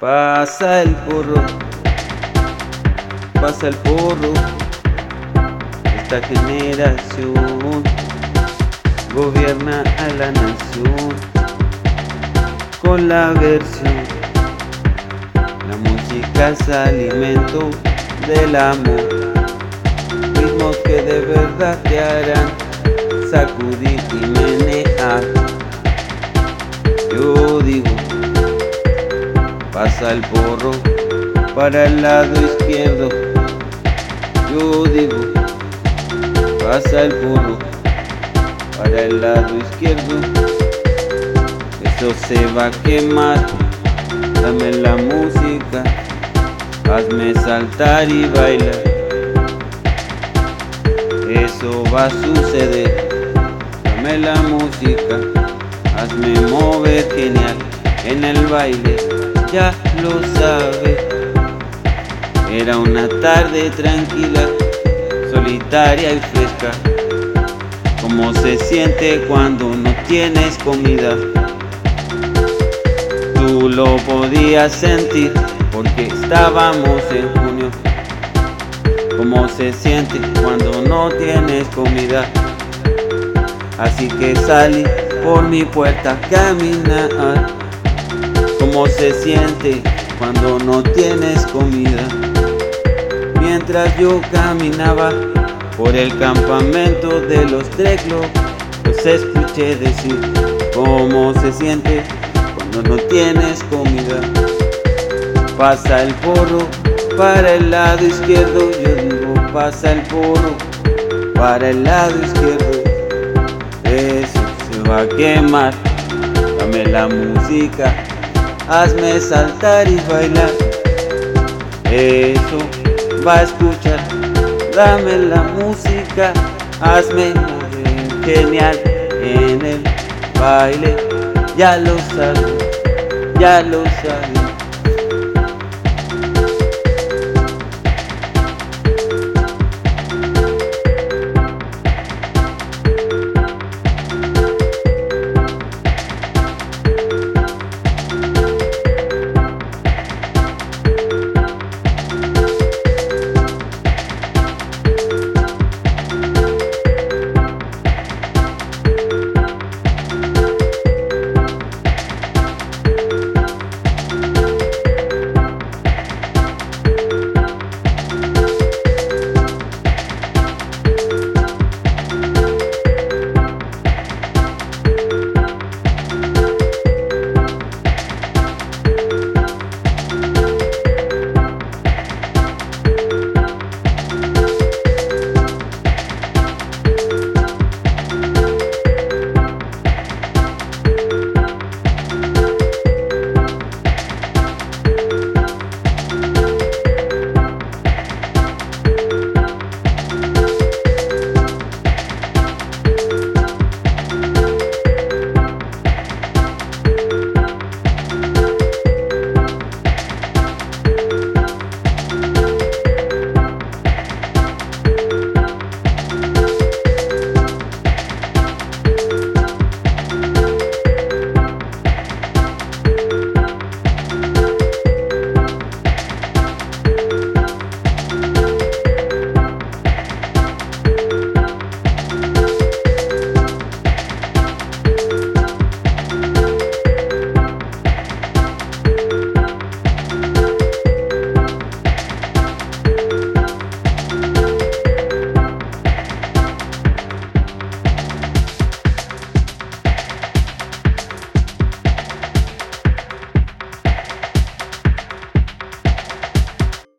Pasa el porro, pasa el porro. Esta generación gobierna a la nación con la versión. La música es alimento del amor, ritmos que de verdad te harán sacudir y menear. Yo digo, pasa el porro para el lado izquierdo. Yo digo, pasa el porro para el lado izquierdo. Esto se va a quemar. Dame la música, hazme saltar y bailar. Eso va a suceder. Dame la música, hazme mover genial en el baile. Ya lo sabes. Era una tarde tranquila, solitaria y fresca. Cómo se siente cuando no tienes comida. Tú lo podías sentir porque estábamos en junio. Cómo se siente cuando no tienes comida. Así que salí por mi puerta a caminar. Cómo se siente cuando no tienes comida. Mientras yo caminaba por el campamento de los treclos, los escuché decir cómo se siente cuando no tienes comida. Pasa el porro para el lado izquierdo, yo digo pasa el porro para el lado izquierdo. Eso se va a quemar, dame la música, hazme saltar y bailar. Eso va a escuchar, dame la música, hazme genial en el baile. Ya lo sabes, ya lo sabes.